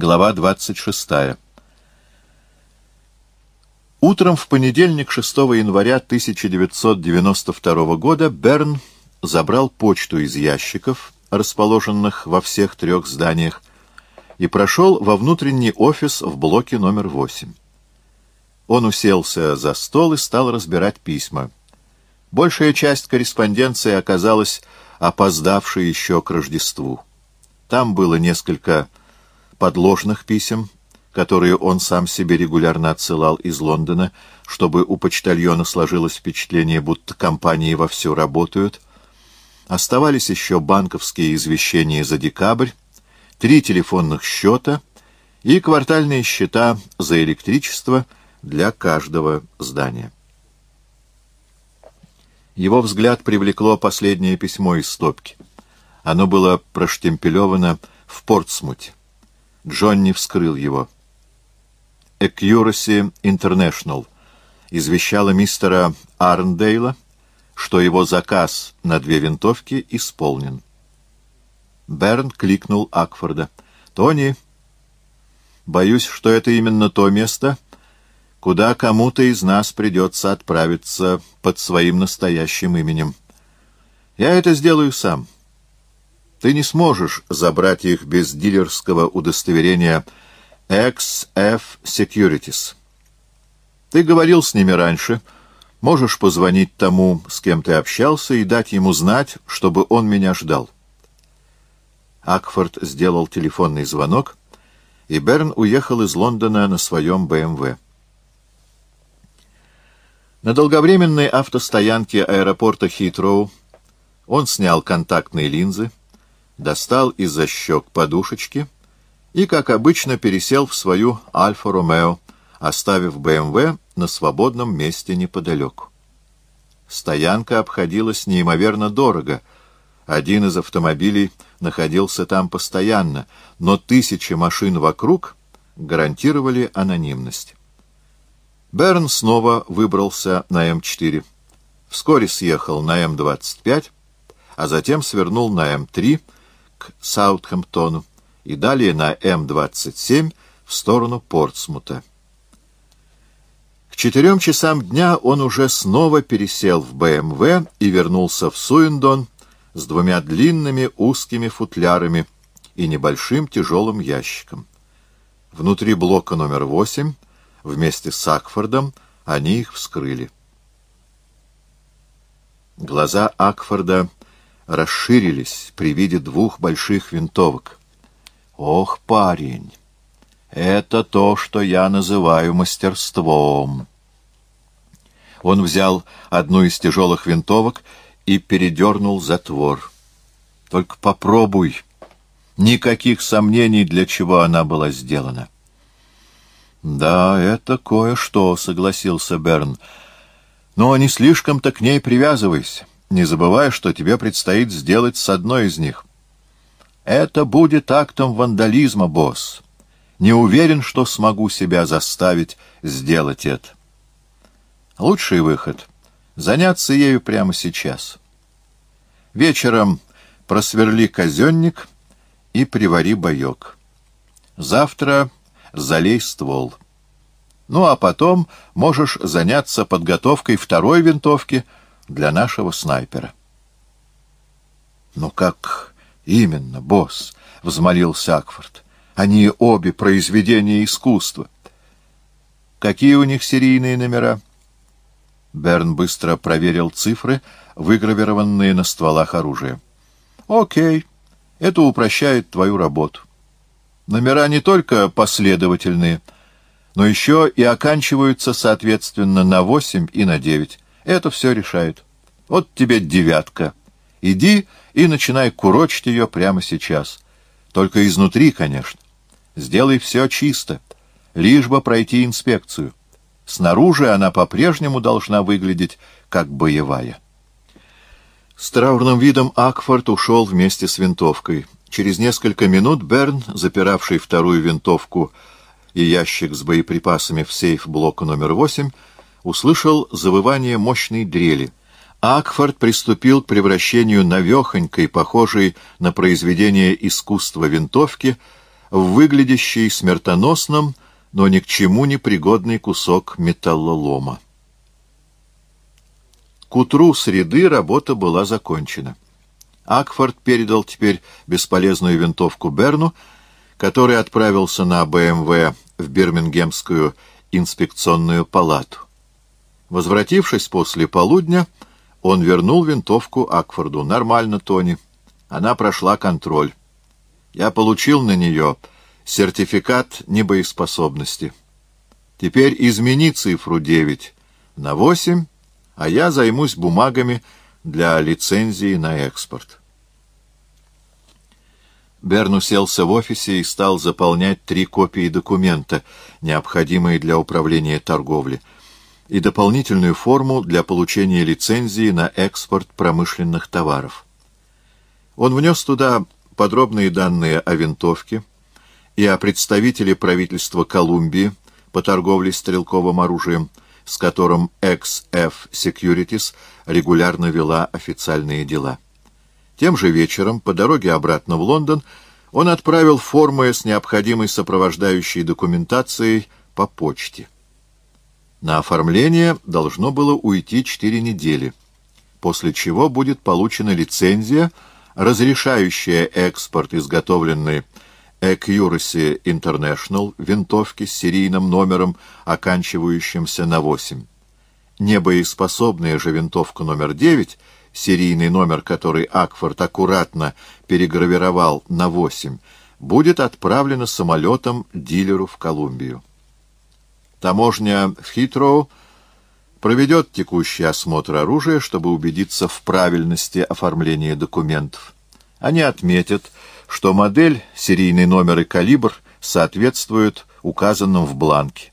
Глава 26. Утром в понедельник, 6 января 1992 года, Берн забрал почту из ящиков, расположенных во всех трех зданиях, и прошел во внутренний офис в блоке номер 8. Он уселся за стол и стал разбирать письма. Большая часть корреспонденции оказалась опоздавшей еще к Рождеству. Там было несколько подложных писем, которые он сам себе регулярно отсылал из Лондона, чтобы у почтальона сложилось впечатление, будто компании вовсю работают. Оставались еще банковские извещения за декабрь, три телефонных счета и квартальные счета за электричество для каждого здания. Его взгляд привлекло последнее письмо из стопки. Оно было проштемпелевано в Портсмуте. Джонни вскрыл его. Accuracy International извещала мистера Арндейла, что его заказ на две винтовки исполнен. Берн кликнул Акфорда. «Тони, боюсь, что это именно то место, куда кому-то из нас придется отправиться под своим настоящим именем. Я это сделаю сам. Ты не сможешь забрать их без дилерского удостоверения XF Securities. Ты говорил с ними раньше. Можешь позвонить тому, с кем ты общался, и дать ему знать, чтобы он меня ждал. Акфорд сделал телефонный звонок, и Берн уехал из Лондона на своем БМВ. На долговременной автостоянке аэропорта Хитроу он снял контактные линзы, достал из-за щек подушечки и, как обычно, пересел в свою Альфа-Ромео, оставив БМВ на свободном месте неподалеку. Стоянка обходилась неимоверно дорого. Один из автомобилей находился там постоянно, но тысячи машин вокруг гарантировали анонимность. Берн снова выбрался на М4. Вскоре съехал на М25, а затем свернул на М3 к Саутхэмптону и далее на М27 в сторону Портсмута. К четырем часам дня он уже снова пересел в БМВ и вернулся в Суиндон с двумя длинными узкими футлярами и небольшим тяжелым ящиком. Внутри блока номер восемь Вместе с Акфордом они их вскрыли. Глаза Акфорда расширились при виде двух больших винтовок. «Ох, парень, это то, что я называю мастерством!» Он взял одну из тяжелых винтовок и передернул затвор. «Только попробуй. Никаких сомнений, для чего она была сделана». «Да, это кое-что», — согласился Берн. «Но не слишком-то к ней привязывайся, не забывай, что тебе предстоит сделать с одной из них». «Это будет актом вандализма, босс. Не уверен, что смогу себя заставить сделать это». «Лучший выход — заняться ею прямо сейчас. Вечером просверли казенник и привари боек. Завтра залей ствол. Ну, а потом можешь заняться подготовкой второй винтовки для нашего снайпера. — Ну как именно, босс? — взмолился Акфорд. — Они обе произведения искусства. — Какие у них серийные номера? Берн быстро проверил цифры, выгравированные на стволах оружия. — Окей, это упрощает твою работу. Номера не только последовательные, но еще и оканчиваются, соответственно, на восемь и на девять. Это все решает. Вот тебе девятка. Иди и начинай курочить ее прямо сейчас. Только изнутри, конечно. Сделай все чисто, лишь бы пройти инспекцию. Снаружи она по-прежнему должна выглядеть как боевая. С траурным видом Акфорд ушел вместе с винтовкой — Через несколько минут Берн, запиравший вторую винтовку и ящик с боеприпасами в сейф блока номер восемь, услышал завывание мощной дрели. Акфорд приступил к превращению навехонькой, похожей на произведение искусства винтовки, в выглядящий смертоносным, но ни к чему не пригодный кусок металлолома. К утру среды работа была закончена. Акфорд передал теперь бесполезную винтовку Берну, который отправился на БМВ в Бирмингемскую инспекционную палату. Возвратившись после полудня, он вернул винтовку Акфорду. «Нормально, Тони. Она прошла контроль. Я получил на нее сертификат небоеспособности. Теперь измени цифру 9 на 8, а я займусь бумагами для лицензии на экспорт». Берн уселся в офисе и стал заполнять три копии документа, необходимые для управления торговли, и дополнительную форму для получения лицензии на экспорт промышленных товаров. Он внес туда подробные данные о винтовке и о представителе правительства Колумбии по торговле стрелковым оружием, с которым XF Securities регулярно вела официальные дела. Тем же вечером, по дороге обратно в Лондон, он отправил формы с необходимой сопровождающей документацией по почте. На оформление должно было уйти четыре недели, после чего будет получена лицензия, разрешающая экспорт изготовленной Accuracy International винтовки с серийным номером, оканчивающимся на 8. Небоеспособная же винтовка номер 9 — серийный номер, который Акфорд аккуратно перегравировал на 8, будет отправлено самолетом дилеру в Колумбию. Таможня Хитроу проведет текущий осмотр оружия, чтобы убедиться в правильности оформления документов. Они отметят, что модель, серийный номер и калибр соответствуют указанным в бланке.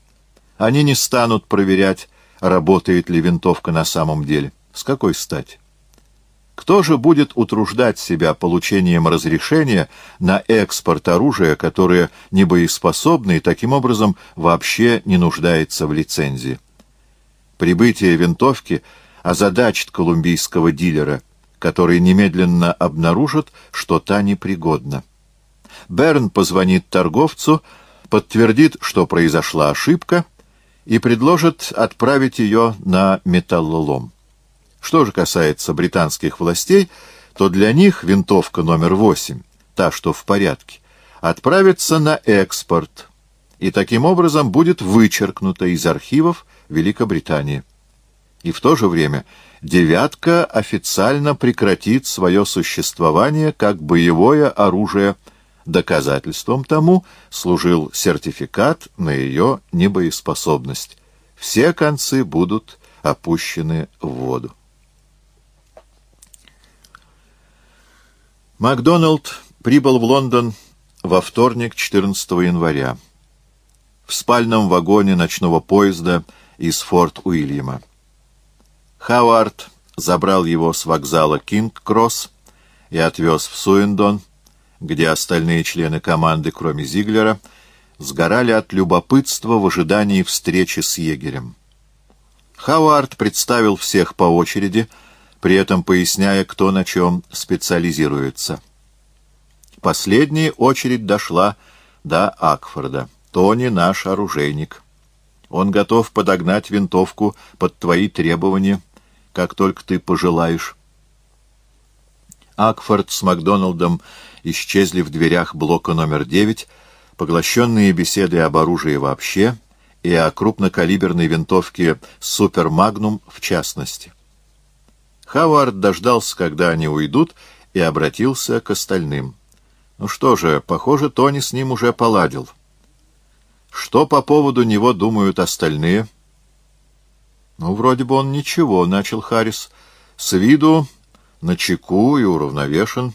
Они не станут проверять, работает ли винтовка на самом деле. С какой стати? Кто же будет утруждать себя получением разрешения на экспорт оружия, которое небоеспособно и таким образом вообще не нуждается в лицензии? Прибытие винтовки озадачит колумбийского дилера, который немедленно обнаружит, что та непригодна. Берн позвонит торговцу, подтвердит, что произошла ошибка, и предложит отправить ее на металлолом. Что же касается британских властей, то для них винтовка номер 8, та, что в порядке, отправится на экспорт и таким образом будет вычеркнута из архивов Великобритании. И в то же время «девятка» официально прекратит свое существование как боевое оружие. Доказательством тому служил сертификат на ее небоеспособность. Все концы будут опущены в воду. Макдоналд прибыл в Лондон во вторник, 14 января, в спальном вагоне ночного поезда из Форт Уильяма. Хауард забрал его с вокзала Кинг-Кросс и отвез в Суиндон, где остальные члены команды, кроме Зиглера, сгорали от любопытства в ожидании встречи с егерем. Хауард представил всех по очереди — при этом поясняя, кто на чем специализируется. Последняя очередь дошла до Акфорда. Тони наш оружейник. Он готов подогнать винтовку под твои требования, как только ты пожелаешь. Акфорд с Макдоналдом исчезли в дверях блока номер девять, поглощенные беседой об оружии вообще и о крупнокалиберной винтовке «Супер Магнум» в частности. Хавард дождался, когда они уйдут, и обратился к остальным. Ну что же, похоже, Тони с ним уже поладил. Что по поводу него думают остальные? Ну, вроде бы он ничего, — начал Харрис. С виду начеку и уравновешен.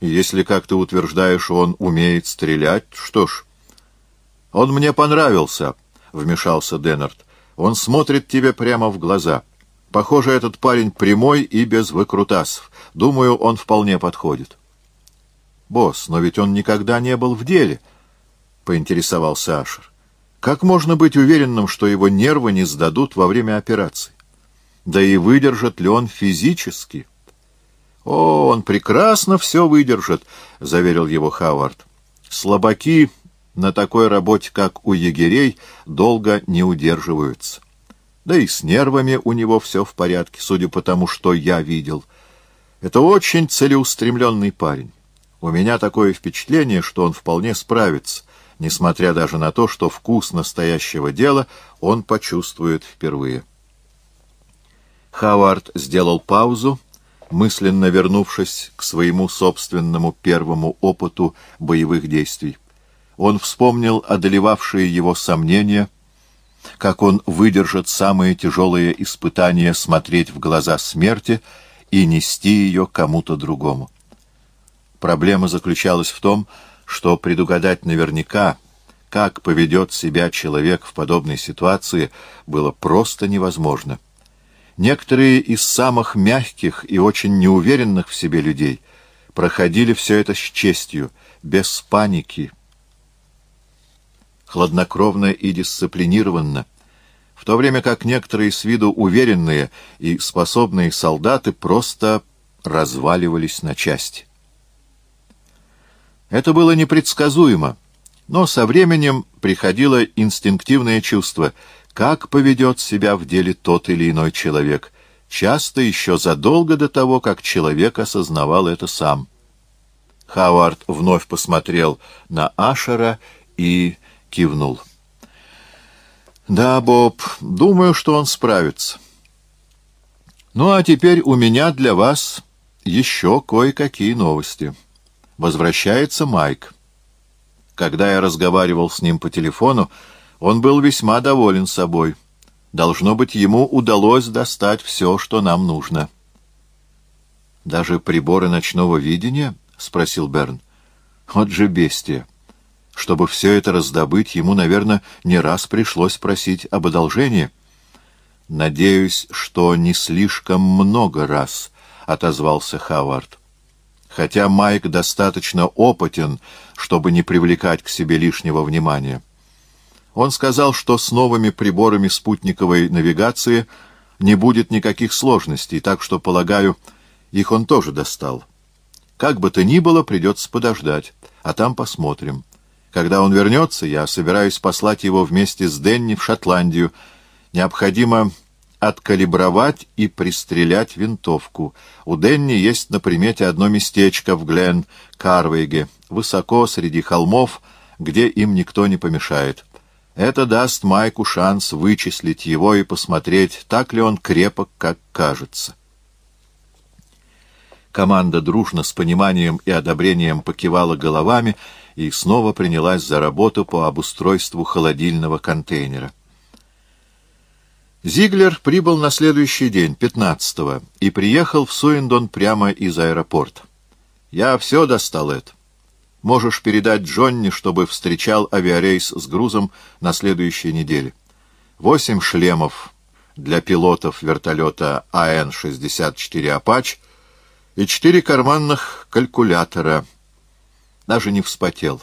И если, как ты утверждаешь, он умеет стрелять, что ж... Он мне понравился, — вмешался Деннерт. Он смотрит тебе прямо в глаза. — Похоже, этот парень прямой и без выкрутасов. Думаю, он вполне подходит. «Босс, но ведь он никогда не был в деле», — поинтересовался Ашер. «Как можно быть уверенным, что его нервы не сдадут во время операции? Да и выдержит ли он физически?» «О, он прекрасно все выдержит», — заверил его Хавард. Слабаки на такой работе, как у егерей, долго не удерживаются. Да и с нервами у него все в порядке, судя по тому, что я видел. Это очень целеустремленный парень. У меня такое впечатление, что он вполне справится, несмотря даже на то, что вкус настоящего дела он почувствует впервые. Хавард сделал паузу, мысленно вернувшись к своему собственному первому опыту боевых действий. Он вспомнил одолевавшие его сомнения, как он выдержит самые тяжелые испытания смотреть в глаза смерти и нести ее кому-то другому. Проблема заключалась в том, что предугадать наверняка, как поведет себя человек в подобной ситуации, было просто невозможно. Некоторые из самых мягких и очень неуверенных в себе людей проходили все это с честью, без паники, хладнокровно и дисциплинированно, в то время как некоторые с виду уверенные и способные солдаты просто разваливались на части. Это было непредсказуемо, но со временем приходило инстинктивное чувство — как поведет себя в деле тот или иной человек, часто еще задолго до того, как человек осознавал это сам. Хауард вновь посмотрел на Ашера и кивнул. «Да, Боб, думаю, что он справится. Ну, а теперь у меня для вас еще кое-какие новости. Возвращается Майк. Когда я разговаривал с ним по телефону, он был весьма доволен собой. Должно быть, ему удалось достать все, что нам нужно. «Даже приборы ночного видения?» — спросил Берн. «Вот же бестия! Чтобы все это раздобыть, ему, наверное, не раз пришлось просить об одолжении». «Надеюсь, что не слишком много раз», — отозвался Хавард. «Хотя Майк достаточно опытен, чтобы не привлекать к себе лишнего внимания». Он сказал, что с новыми приборами спутниковой навигации не будет никаких сложностей, так что, полагаю, их он тоже достал. Как бы то ни было, придется подождать, а там посмотрим. Когда он вернется, я собираюсь послать его вместе с Денни в Шотландию. Необходимо откалибровать и пристрелять винтовку. У Денни есть на примете одно местечко в Глен-Карвейге, высоко среди холмов, где им никто не помешает. Это даст Майку шанс вычислить его и посмотреть, так ли он крепок, как кажется. Команда дружно с пониманием и одобрением покивала головами и снова принялась за работу по обустройству холодильного контейнера. Зиглер прибыл на следующий день, 15-го, и приехал в Суиндон прямо из аэропорта. «Я все достал это. Можешь передать Джонни, чтобы встречал авиарейс с грузом на следующей неделе. Восемь шлемов для пилотов вертолета АН-64 «Апач» и четыре карманных калькулятора. Даже не вспотел.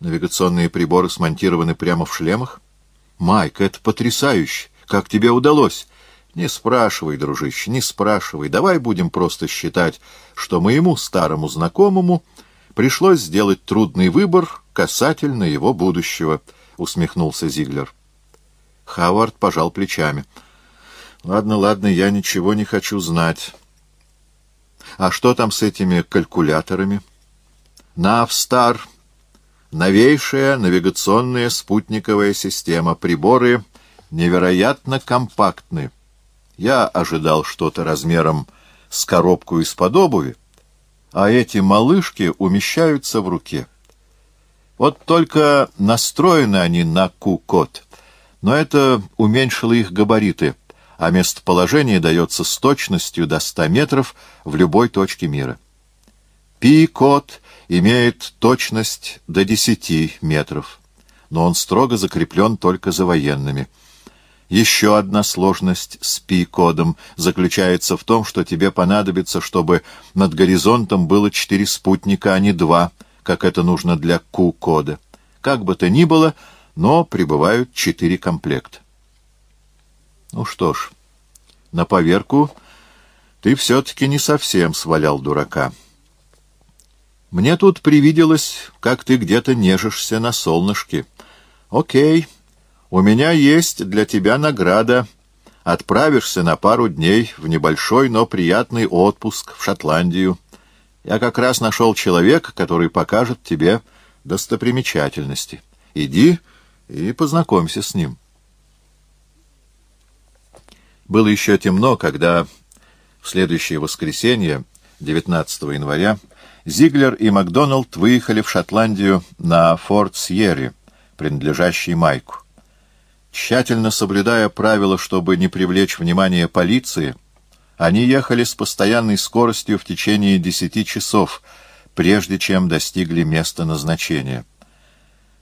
Навигационные приборы смонтированы прямо в шлемах? Майк, это потрясающе! Как тебе удалось? Не спрашивай, дружище, не спрашивай. Давай будем просто считать, что моему старому знакомому пришлось сделать трудный выбор касательно его будущего, — усмехнулся Зиглер. Хавард пожал плечами. — Ладно, ладно, я ничего не хочу знать. — А что там с этими калькуляторами? — Навстар. Новейшая навигационная спутниковая система. Приборы невероятно компактны. Я ожидал что-то размером с коробку из-под обуви, а эти малышки умещаются в руке. Вот только настроены они на Q-код, но это уменьшило их габариты, а местоположение дается с точностью до 100 метров в любой точке мира. Пи-код имеет точность до 10 метров, но он строго закреплен только за военными — еще одна сложность с пи-кодом заключается в том, что тебе понадобится, чтобы над горизонтом было четыре спутника, а не два, как это нужно для Q-кода. Как бы то ни было, но прибывают четыре комплекта. Ну что ж, на поверку ты все-таки не совсем свалял дурака. Мне тут привиделось, как ты где-то нежишься на солнышке. Окей, у меня есть для тебя награда. Отправишься на пару дней в небольшой, но приятный отпуск в Шотландию. Я как раз нашел человека, который покажет тебе достопримечательности. Иди и познакомься с ним. Было еще темно, когда в следующее воскресенье, 19 января, Зиглер и Макдоналд выехали в Шотландию на Форт Сьерри, принадлежащий Майку. Тщательно соблюдая правила, чтобы не привлечь внимание полиции, они ехали с постоянной скоростью в течение десяти часов, прежде чем достигли места назначения.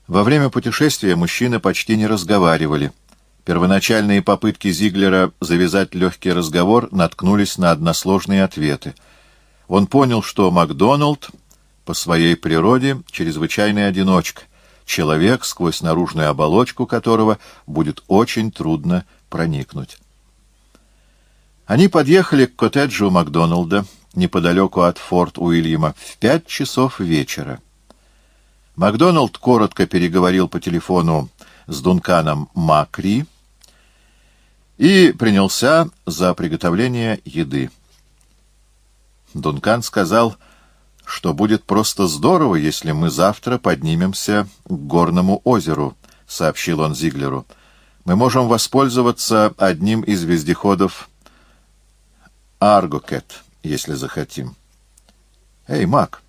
Во время путешествия мужчины почти не разговаривали. Первоначальные попытки Зиглера завязать легкий разговор наткнулись на односложные ответы — он понял, что Макдоналд по своей природе чрезвычайный одиночка, человек, сквозь наружную оболочку которого будет очень трудно проникнуть. Они подъехали к коттеджу Макдоналда, неподалеку от форт Уильяма, в пять часов вечера. Макдоналд коротко переговорил по телефону с Дунканом Макри и принялся за приготовление еды. Дункан сказал, что будет просто здорово, если мы завтра поднимемся к горному озеру, — сообщил он Зиглеру. Мы можем воспользоваться одним из вездеходов Аргокет, если захотим. Эй, Мак,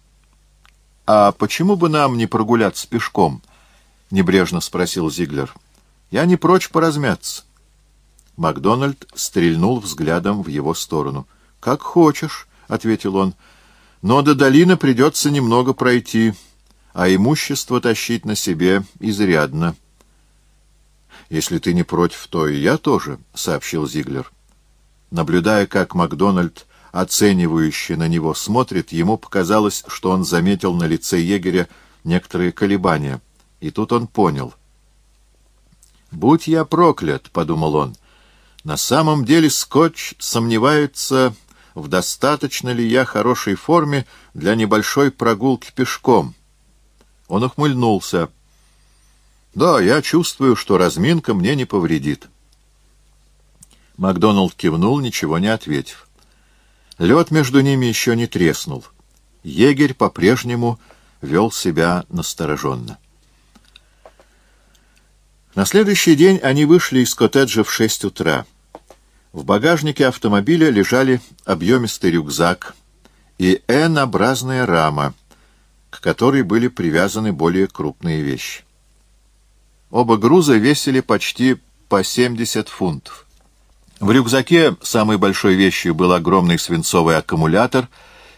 а почему бы нам не прогуляться пешком? — небрежно спросил Зиглер. Я не прочь поразмяться. Макдональд стрельнул взглядом в его сторону. — Как хочешь, — ответил он, — но до долины придется немного пройти, а имущество тащить на себе изрядно. — Если ты не против, то и я тоже, — сообщил Зиглер. Наблюдая, как Макдональд, оценивающий на него, смотрит, ему показалось, что он заметил на лице егеря некоторые колебания. И тут он понял. «Будь я проклят», — подумал он, — «на самом деле Скотч сомневается в достаточно ли я хорошей форме для небольшой прогулки пешком. Он ухмыльнулся. «Да, я чувствую, что разминка мне не повредит». Макдоналд кивнул, ничего не ответив. Лед между ними еще не треснул. Егерь по-прежнему вел себя настороженно. На следующий день они вышли из коттеджа в шесть утра. В багажнике автомобиля лежали объемистый рюкзак и N-образная рама, к которой были привязаны более крупные вещи. Оба груза весили почти по 70 фунтов. В рюкзаке самой большой вещью был огромный свинцовый аккумулятор,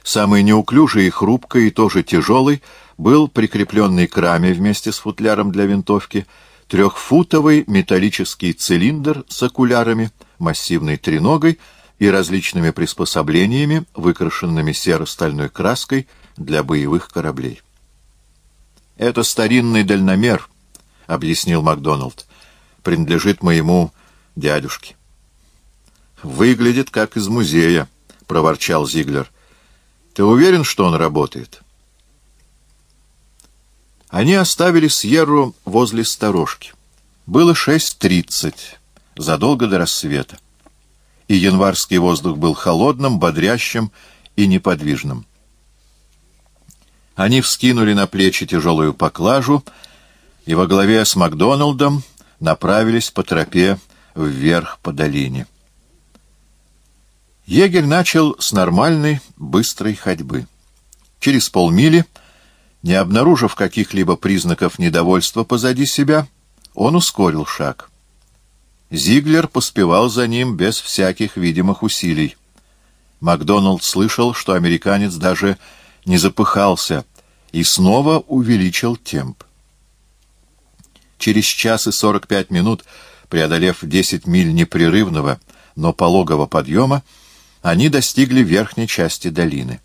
самый неуклюжий и хрупкой, и тоже тяжелый, был прикрепленный к раме вместе с футляром для винтовки, трехфутовый металлический цилиндр с окулярами — массивной треногой и различными приспособлениями, выкрашенными серо-стальной краской для боевых кораблей. «Это старинный дальномер», — объяснил Макдоналд, — «принадлежит моему дядюшке». «Выглядит как из музея», — проворчал Зиглер. «Ты уверен, что он работает?» Они оставили Сьерру возле сторожки. Было шесть тридцать задолго до рассвета. И январский воздух был холодным, бодрящим и неподвижным. Они вскинули на плечи тяжелую поклажу и во главе с Макдоналдом направились по тропе вверх по долине. Егерь начал с нормальной, быстрой ходьбы. Через полмили, не обнаружив каких-либо признаков недовольства позади себя, он ускорил шаг. Зиглер поспевал за ним без всяких видимых усилий. Макдоналд слышал, что американец даже не запыхался и снова увеличил темп. Через час и сорок пять минут, преодолев десять миль непрерывного, но пологого подъема, они достигли верхней части долины.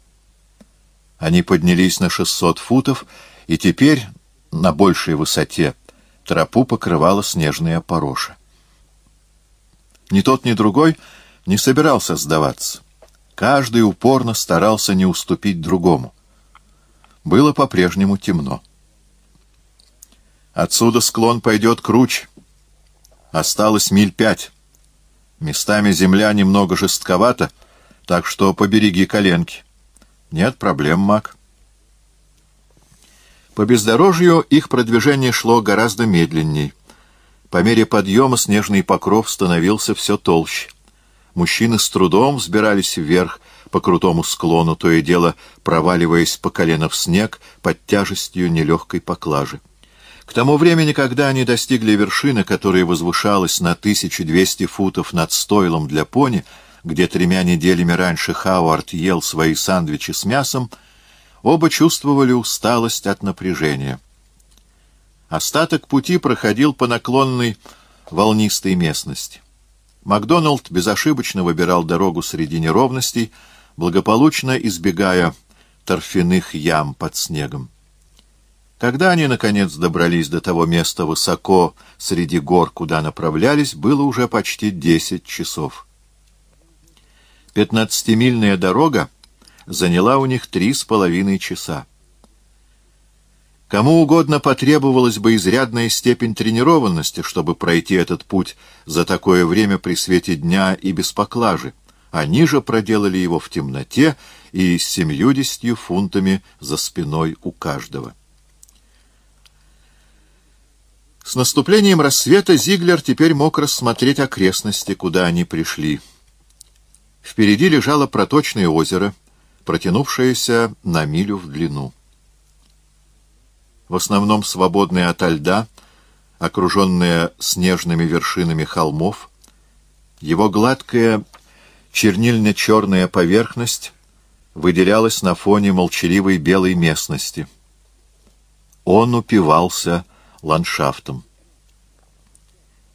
Они поднялись на шестьсот футов, и теперь на большей высоте тропу покрывала снежная пороша. Ни тот, ни другой не собирался сдаваться. Каждый упорно старался не уступить другому. было по-прежнему темно. Отсюда склон пойдет круч. Осталось миль пять. Местами земля немного жестковата, так что побереги коленки. Нет проблем, Мак. По бездорожью их продвижение шло гораздо медленней. По мере подъема снежный покров становился все толще. Мужчины с трудом взбирались вверх по крутому склону, то и дело проваливаясь по колено в снег под тяжестью нелегкой поклажи. К тому времени, когда они достигли вершины, которая возвышалась на 1200 футов над стойлом для пони, где тремя неделями раньше Хауард ел свои сандвичи с мясом, оба чувствовали усталость от напряжения. Остаток пути проходил по наклонной волнистой местности. Макдоналд безошибочно выбирал дорогу среди неровностей, благополучно избегая торфяных ям под снегом. Когда они, наконец, добрались до того места высоко среди гор, куда направлялись, было уже почти десять часов. Пятнадцатимильная дорога заняла у них три с половиной часа. Кому угодно потребовалась бы изрядная степень тренированности, чтобы пройти этот путь за такое время при свете дня и без поклажи. Они же проделали его в темноте и с семьюдесятью фунтами за спиной у каждого. С наступлением рассвета Зиглер теперь мог рассмотреть окрестности, куда они пришли. Впереди лежало проточное озеро, протянувшееся на милю в длину. В основном свободное ото льда, окруженное снежными вершинами холмов, его гладкая чернильно-черная поверхность выделялась на фоне молчаливой белой местности. Он упивался ландшафтом.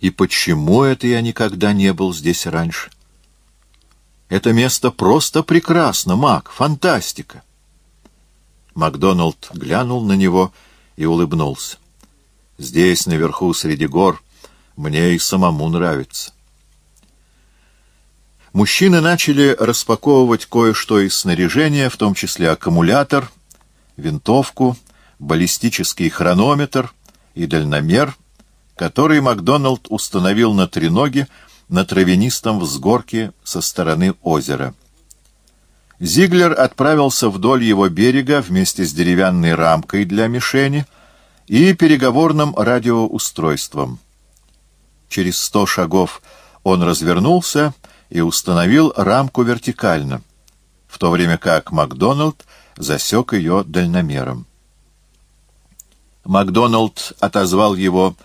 И почему это я никогда не был здесь раньше? Это место просто прекрасно, Мак, фантастика. Макдоналд глянул на него и улыбнулся. Здесь, наверху, среди гор, мне и самому нравится. Мужчины начали распаковывать кое-что из снаряжения, в том числе аккумулятор, винтовку, баллистический хронометр и дальномер, который Макдоналд установил на треноге на травянистом взгорке со стороны озера. Зиглер отправился вдоль его берега вместе с деревянной рамкой для мишени и переговорным радиоустройством. Через сто шагов он развернулся и установил рамку вертикально, в то время как Макдоналд засек ее дальномером. Макдоналд отозвал его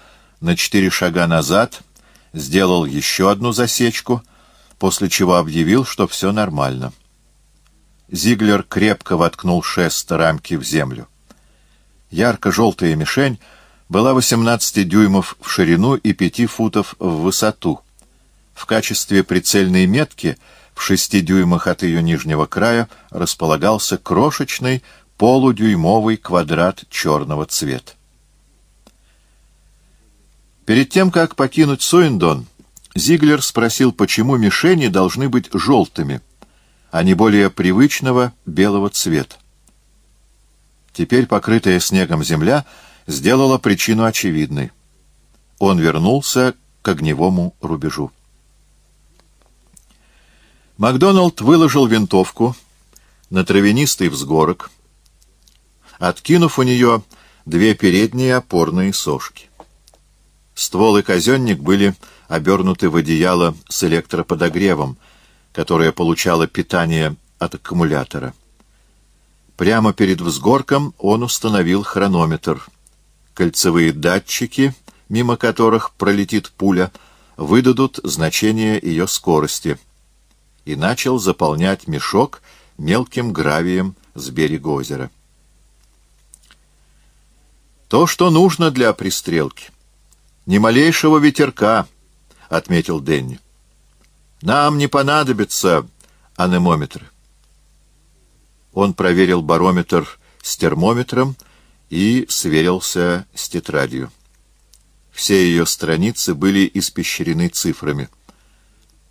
на четыре шага назад, сделал еще одну засечку, после чего объявил, что все нормально. Зиглер крепко воткнул шест рамки в землю. Ярко-желтая мишень была 18 дюймов в ширину и 5 футов в высоту. В качестве прицельной метки в 6 дюймах от ее нижнего края располагался крошечный полудюймовый квадрат черного цвета. Перед тем, как покинуть Суиндон, Зиглер спросил, почему мишени должны быть желтыми, а не более привычного белого цвета. Теперь покрытая снегом земля сделала причину очевидной. Он вернулся к огневому рубежу. Макдоналд выложил винтовку на травянистый взгорок, откинув у нее две передние опорные сошки. Ствол и казенник были обернуты в одеяло с электроподогревом, которое получало питание от аккумулятора. Прямо перед взгорком он установил хронометр. Кольцевые датчики, мимо которых пролетит пуля, выдадут значение ее скорости. И начал заполнять мешок мелким гравием с берега озера. То, что нужно для пристрелки. Ни малейшего ветерка, — отметил Денни. Нам не понадобятся анемометры. Он проверил барометр с термометром и сверился с тетрадью. Все ее страницы были испещрены цифрами.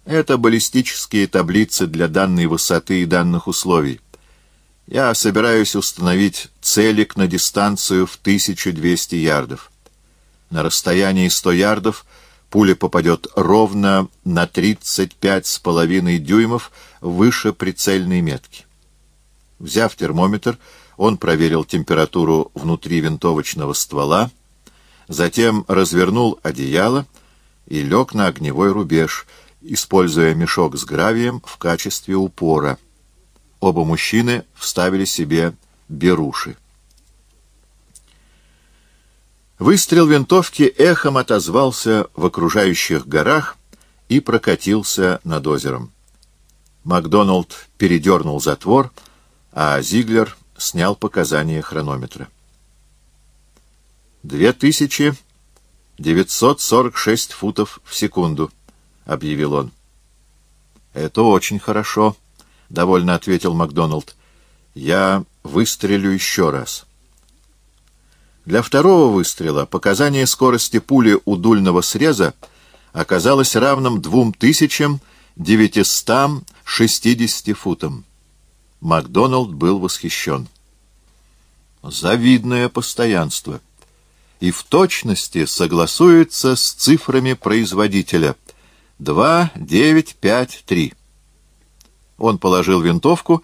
Это баллистические таблицы для данной высоты и данных условий. Я собираюсь установить целик на дистанцию в 1200 ярдов. На расстоянии 100 ярдов пуля попадет ровно на 35,5 дюймов выше прицельной метки. Взяв термометр, он проверил температуру внутри винтовочного ствола, затем развернул одеяло и лег на огневой рубеж, используя мешок с гравием в качестве упора. Оба мужчины вставили себе беруши. Выстрел винтовки эхом отозвался в окружающих горах и прокатился над озером. Макдоналд передернул затвор, а Зиглер снял показания хронометра. «Две тысячи девятьсот сорок шесть футов в секунду», — объявил он. «Это очень хорошо», — довольно ответил Макдоналд. «Я выстрелю еще раз». Для второго выстрела показание скорости пули у дульного среза оказалось равным 2960 футам. Макдоналд был восхищен. Завидное постоянство. И в точности согласуется с цифрами производителя. 2, 9, 5, 3. Он положил винтовку и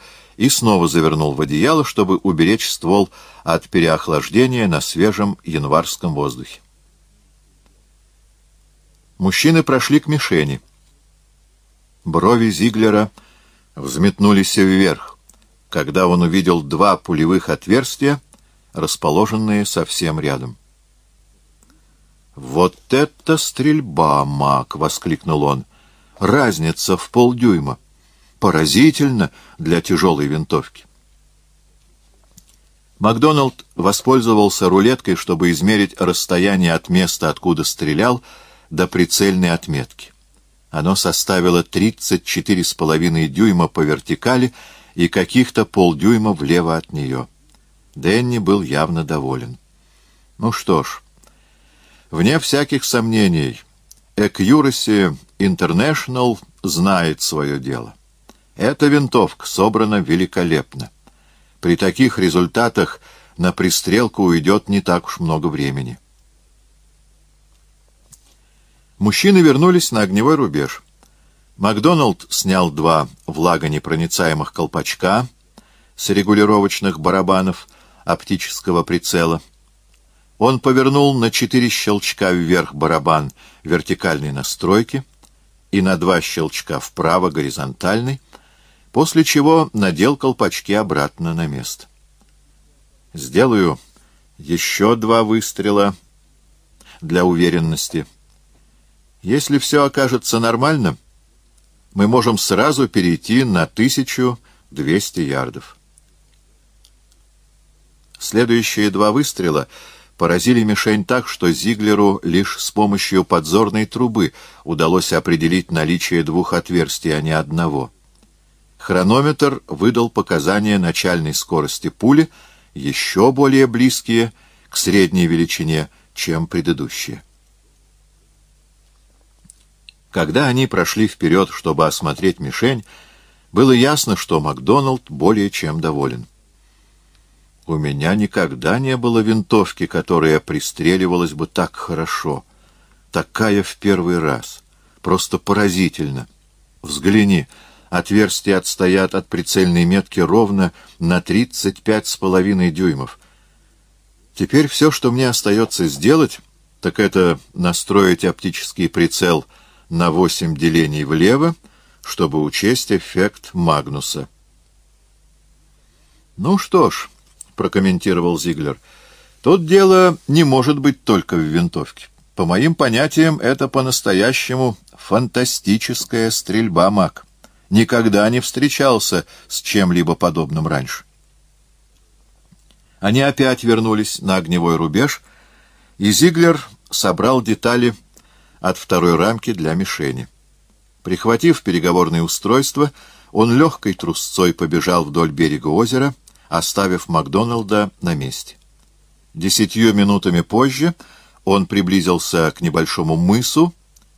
снова завернул в одеяло, чтобы уберечь ствол от переохлаждения на свежем январском воздухе. Мужчины прошли к мишени. Брови Зиглера взметнулись вверх, когда он увидел два пулевых отверстия, расположенные совсем рядом. «Вот это стрельба, маг!» — воскликнул он. «Разница в полдюйма!» Поразительно для тяжелой винтовки. Макдоналд воспользовался рулеткой, чтобы измерить расстояние от места, откуда стрелял, до прицельной отметки. Оно составило 34,5 дюйма по вертикали и каких-то полдюйма влево от нее. Дэнни был явно доволен. Ну что ж, вне всяких сомнений, Accuracy International знает свое дело. Эта винтовка собрана великолепно. При таких результатах на пристрелку уйдет не так уж много времени. Мужчины вернулись на огневой рубеж. Макдоналд снял два влагонепроницаемых колпачка с регулировочных барабанов оптического прицела. Он повернул на четыре щелчка вверх барабан вертикальной настройки и на два щелчка вправо горизонтальный, после чего надел колпачки обратно на место. Сделаю еще два выстрела для уверенности. Если все окажется нормально, мы можем сразу перейти на 1200 ярдов. Следующие два выстрела поразили мишень так, что Зиглеру лишь с помощью подзорной трубы удалось определить наличие двух отверстий, а не одного — Хронометр выдал показания начальной скорости пули, еще более близкие к средней величине, чем предыдущие. Когда они прошли вперед, чтобы осмотреть мишень, было ясно, что Макдоналд более чем доволен. «У меня никогда не было винтовки, которая пристреливалась бы так хорошо. Такая в первый раз. Просто поразительно. Взгляни!» Отверстия отстоят от прицельной метки ровно на 35,5 дюймов. Теперь все, что мне остается сделать, так это настроить оптический прицел на 8 делений влево, чтобы учесть эффект Магнуса. «Ну что ж», — прокомментировал Зиглер, — «тут дело не может быть только в винтовке. По моим понятиям, это по-настоящему фантастическая стрельба маг никогда не встречался с чем-либо подобным раньше. Они опять вернулись на огневой рубеж, и Зиглер собрал детали от второй рамки для мишени. Прихватив переговорное устройство, он легкой трусцой побежал вдоль берега озера, оставив Макдоналда на месте. Десятью минутами позже он приблизился к небольшому мысу,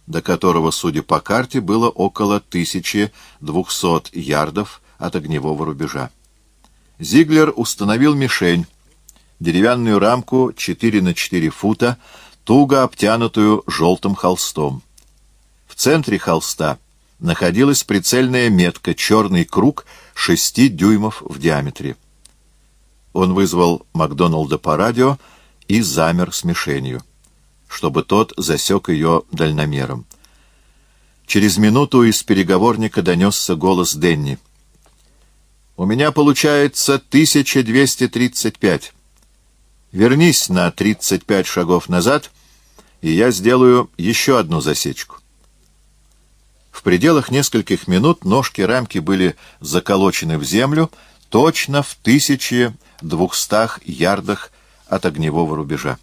до которого, судя по карте, было около 1200 ярдов от огневого рубежа. Зиглер установил мишень, деревянную рамку 4 на 4 фута, туго обтянутую желтым холстом. В центре холста находилась прицельная метка, черный круг 6 дюймов в диаметре. Он вызвал Макдоналда по радио и замер с мишенью, чтобы тот засек ее дальномером. Через минуту из переговорника донесся голос Денни. «У меня получается 1235. Вернись на 35 шагов назад, и я сделаю еще одну засечку». В пределах нескольких минут ножки рамки были заколочены в землю точно в 1200 ярдах от огневого рубежа.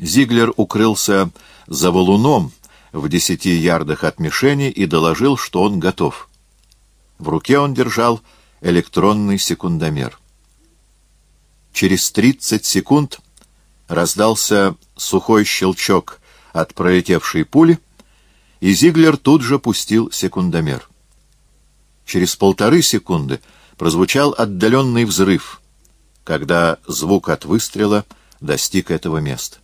Зиглер укрылся за валуном в десяти ярдах от мишени и доложил, что он готов. В руке он держал электронный секундомер. Через 30 секунд раздался сухой щелчок от пролетевшей пули, и Зиглер тут же пустил секундомер. Через полторы секунды прозвучал отдаленный взрыв, когда звук от выстрела достиг этого места.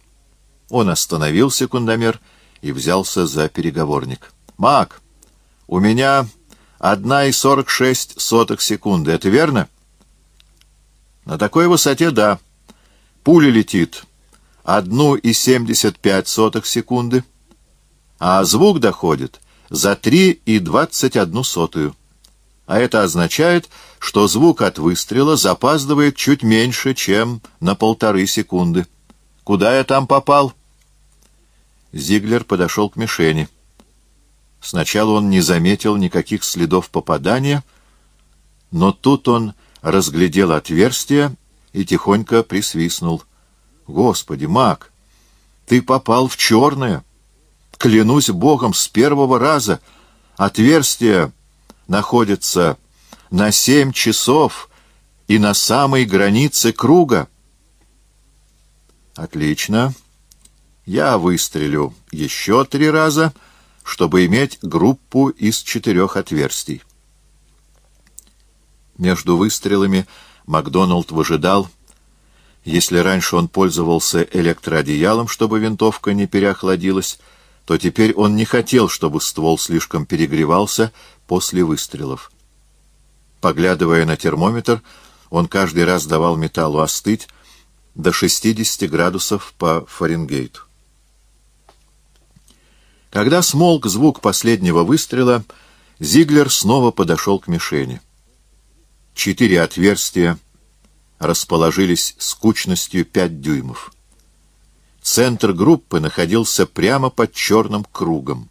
Он остановил секундомер и взялся за переговорник. «Мак, у меня одна и сорок шесть сотых секунды, это верно?» «На такой высоте — да. Пуля летит одну и семьдесят пять сотых секунды, а звук доходит за три и двадцать одну сотую. А это означает, что звук от выстрела запаздывает чуть меньше, чем на полторы секунды. Куда я там попал?» Зиглер подошел к мишени. Сначала он не заметил никаких следов попадания, но тут он разглядел отверстие и тихонько присвистнул. «Господи, маг, ты попал в черное! Клянусь Богом, с первого раза отверстие находится на семь часов и на самой границе круга». «Отлично!» Я выстрелю еще три раза, чтобы иметь группу из четырех отверстий. Между выстрелами Макдоналд выжидал. Если раньше он пользовался электроодеялом, чтобы винтовка не переохладилась, то теперь он не хотел, чтобы ствол слишком перегревался после выстрелов. Поглядывая на термометр, он каждый раз давал металлу остыть до 60 градусов по Фаренгейту. Когда смолк звук последнего выстрела, Зиглер снова подошел к мишени. Четыре отверстия расположились с кучностью пять дюймов. Центр группы находился прямо под черным кругом,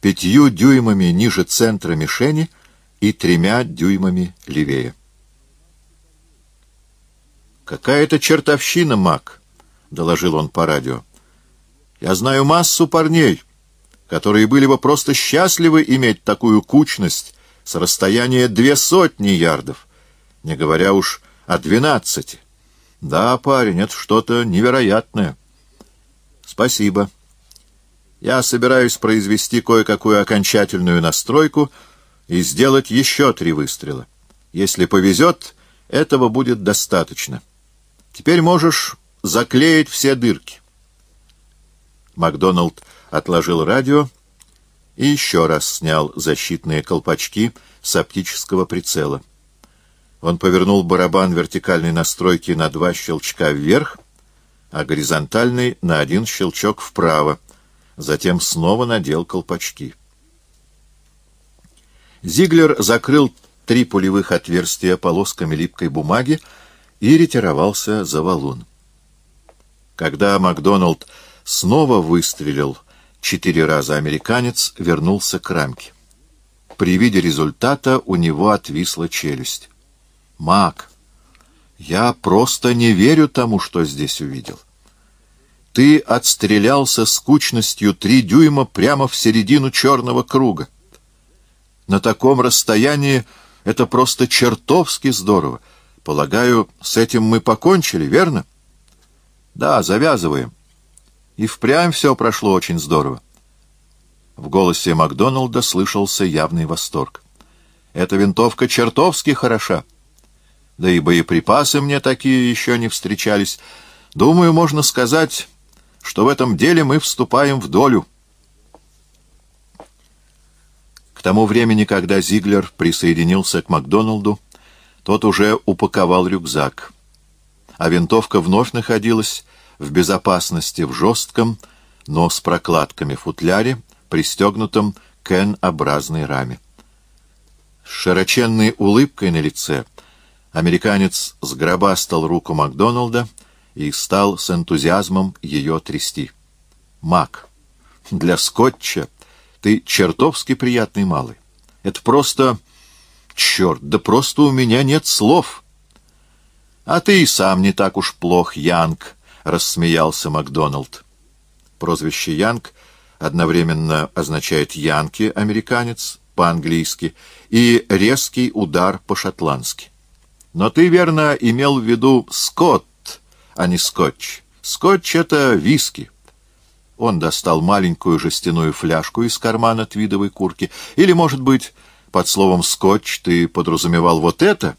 пятью дюймами ниже центра мишени и тремя дюймами левее. «Какая-то чертовщина, Мак», — доложил он по радио. «Я знаю массу парней» которые были бы просто счастливы иметь такую кучность с расстояния две сотни ярдов, не говоря уж о двенадцати. Да, парень, это что-то невероятное. Спасибо. Я собираюсь произвести кое-какую окончательную настройку и сделать еще три выстрела. Если повезет, этого будет достаточно. Теперь можешь заклеить все дырки. Макдоналд отложил радио и еще раз снял защитные колпачки с оптического прицела. Он повернул барабан вертикальной настройки на два щелчка вверх, а горизонтальный — на один щелчок вправо, затем снова надел колпачки. Зиглер закрыл три пулевых отверстия полосками липкой бумаги и ретировался за валун. Когда Макдоналд снова выстрелил — Четыре раза американец вернулся к рамке. При виде результата у него отвисла челюсть. «Мак, я просто не верю тому, что здесь увидел. Ты отстрелялся с кучностью три дюйма прямо в середину черного круга. На таком расстоянии это просто чертовски здорово. Полагаю, с этим мы покончили, верно? Да, завязываем. И впрямь все прошло очень здорово. В голосе Макдоналда слышался явный восторг. «Эта винтовка чертовски хороша. да и боеприпасы мне такие еще не встречались. Думаю, можно сказать, что в этом деле мы вступаем в долю. К тому времени, когда Зиглер присоединился к Макдоналду, тот уже упаковал рюкзак, а винтовка вновь находилась в безопасности в жестком, но с прокладками футляре, пристегнутом к N-образной раме. С широченной улыбкой на лице американец сгробастал руку Макдоналда и стал с энтузиазмом ее трясти. «Мак, для скотча ты чертовски приятный малый. Это просто... Черт, да просто у меня нет слов!» «А ты и сам не так уж плох, Янг», — рассмеялся Макдоналд. Прозвище Янг одновременно означает «янки» — американец, по-английски, и «резкий удар» по-шотландски. Но ты, верно, имел в виду «скотт», а не «скотч». «Скотч» — это виски. Он достал маленькую жестяную фляжку из кармана твидовой куртки. Или, может быть, под словом «скотч» ты подразумевал вот это?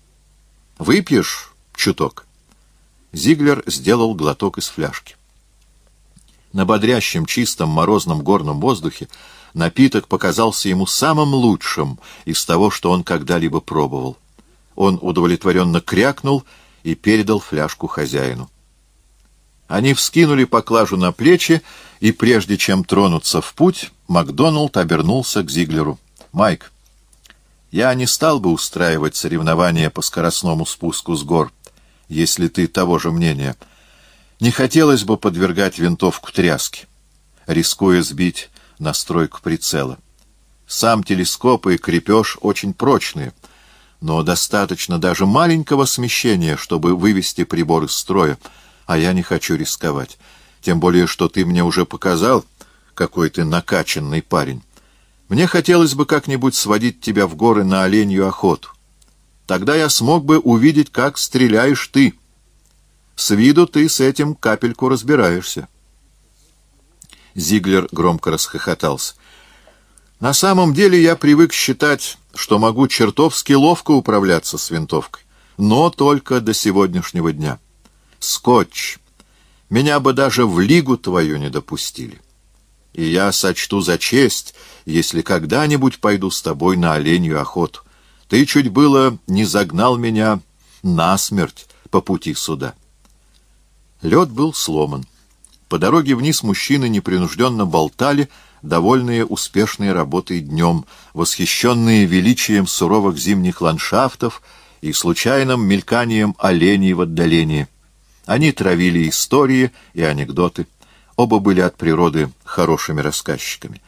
Выпьешь чуток? Зиглер сделал глоток из фляжки. На бодрящем, чистом, морозном горном воздухе напиток показался ему самым лучшим из того, что он когда-либо пробовал. Он удовлетворенно крякнул и передал фляжку хозяину. Они вскинули поклажу на плечи, и прежде чем тронуться в путь, Макдоналд обернулся к Зиглеру. «Майк, я не стал бы устраивать соревнования по скоростному спуску с гор, если ты того же мнения». Не хотелось бы подвергать винтовку тряске, рискуя сбить настройку прицела. Сам телескоп и крепеж очень прочные, но достаточно даже маленького смещения, чтобы вывести прибор из строя, а я не хочу рисковать. Тем более, что ты мне уже показал, какой ты накачанный парень. Мне хотелось бы как-нибудь сводить тебя в горы на оленью охоту. Тогда я смог бы увидеть, как стреляешь ты». С виду ты с этим капельку разбираешься. Зиглер громко расхохотался. На самом деле я привык считать, что могу чертовски ловко управляться с винтовкой, но только до сегодняшнего дня. Скотч. Меня бы даже в лигу твою не допустили. И я сочту за честь, если когда-нибудь пойду с тобой на оленью охоту. Ты чуть было не загнал меня насмерть по пути сюда. Лед был сломан. По дороге вниз мужчины непринужденно болтали, довольные успешной работой днем, восхищенные величием суровых зимних ландшафтов и случайным мельканием оленей в отдалении. Они травили истории и анекдоты. Оба были от природы хорошими рассказчиками.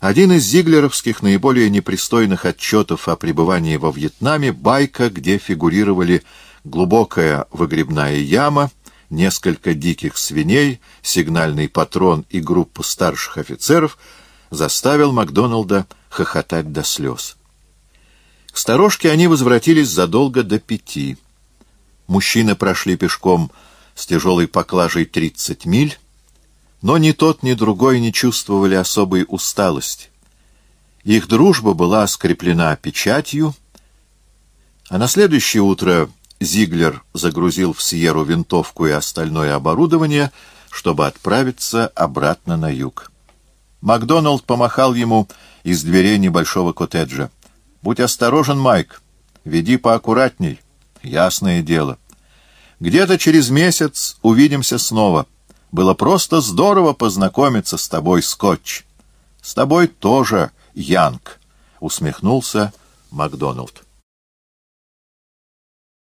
Один из зиглеровских наиболее непристойных отчетов о пребывании во Вьетнаме — байка, где фигурировали глубокая выгребная яма — несколько диких свиней, сигнальный патрон и группа старших офицеров заставил Макдоналда хохотать до слез. К сторожке они возвратились задолго до пяти. Мужчины прошли пешком с тяжелой поклажей тридцать миль, но ни тот, ни другой не чувствовали особой усталости. Их дружба была скреплена печатью, а на следующее утро Зиглер загрузил в Сьерру винтовку и остальное оборудование, чтобы отправиться обратно на юг. Макдоналд помахал ему из дверей небольшого коттеджа. «Будь осторожен, Майк. Веди поаккуратней. Ясное дело. Где-то через месяц увидимся снова. Было просто здорово познакомиться с тобой, Скотч. С тобой тоже, Янг», — усмехнулся Макдоналд.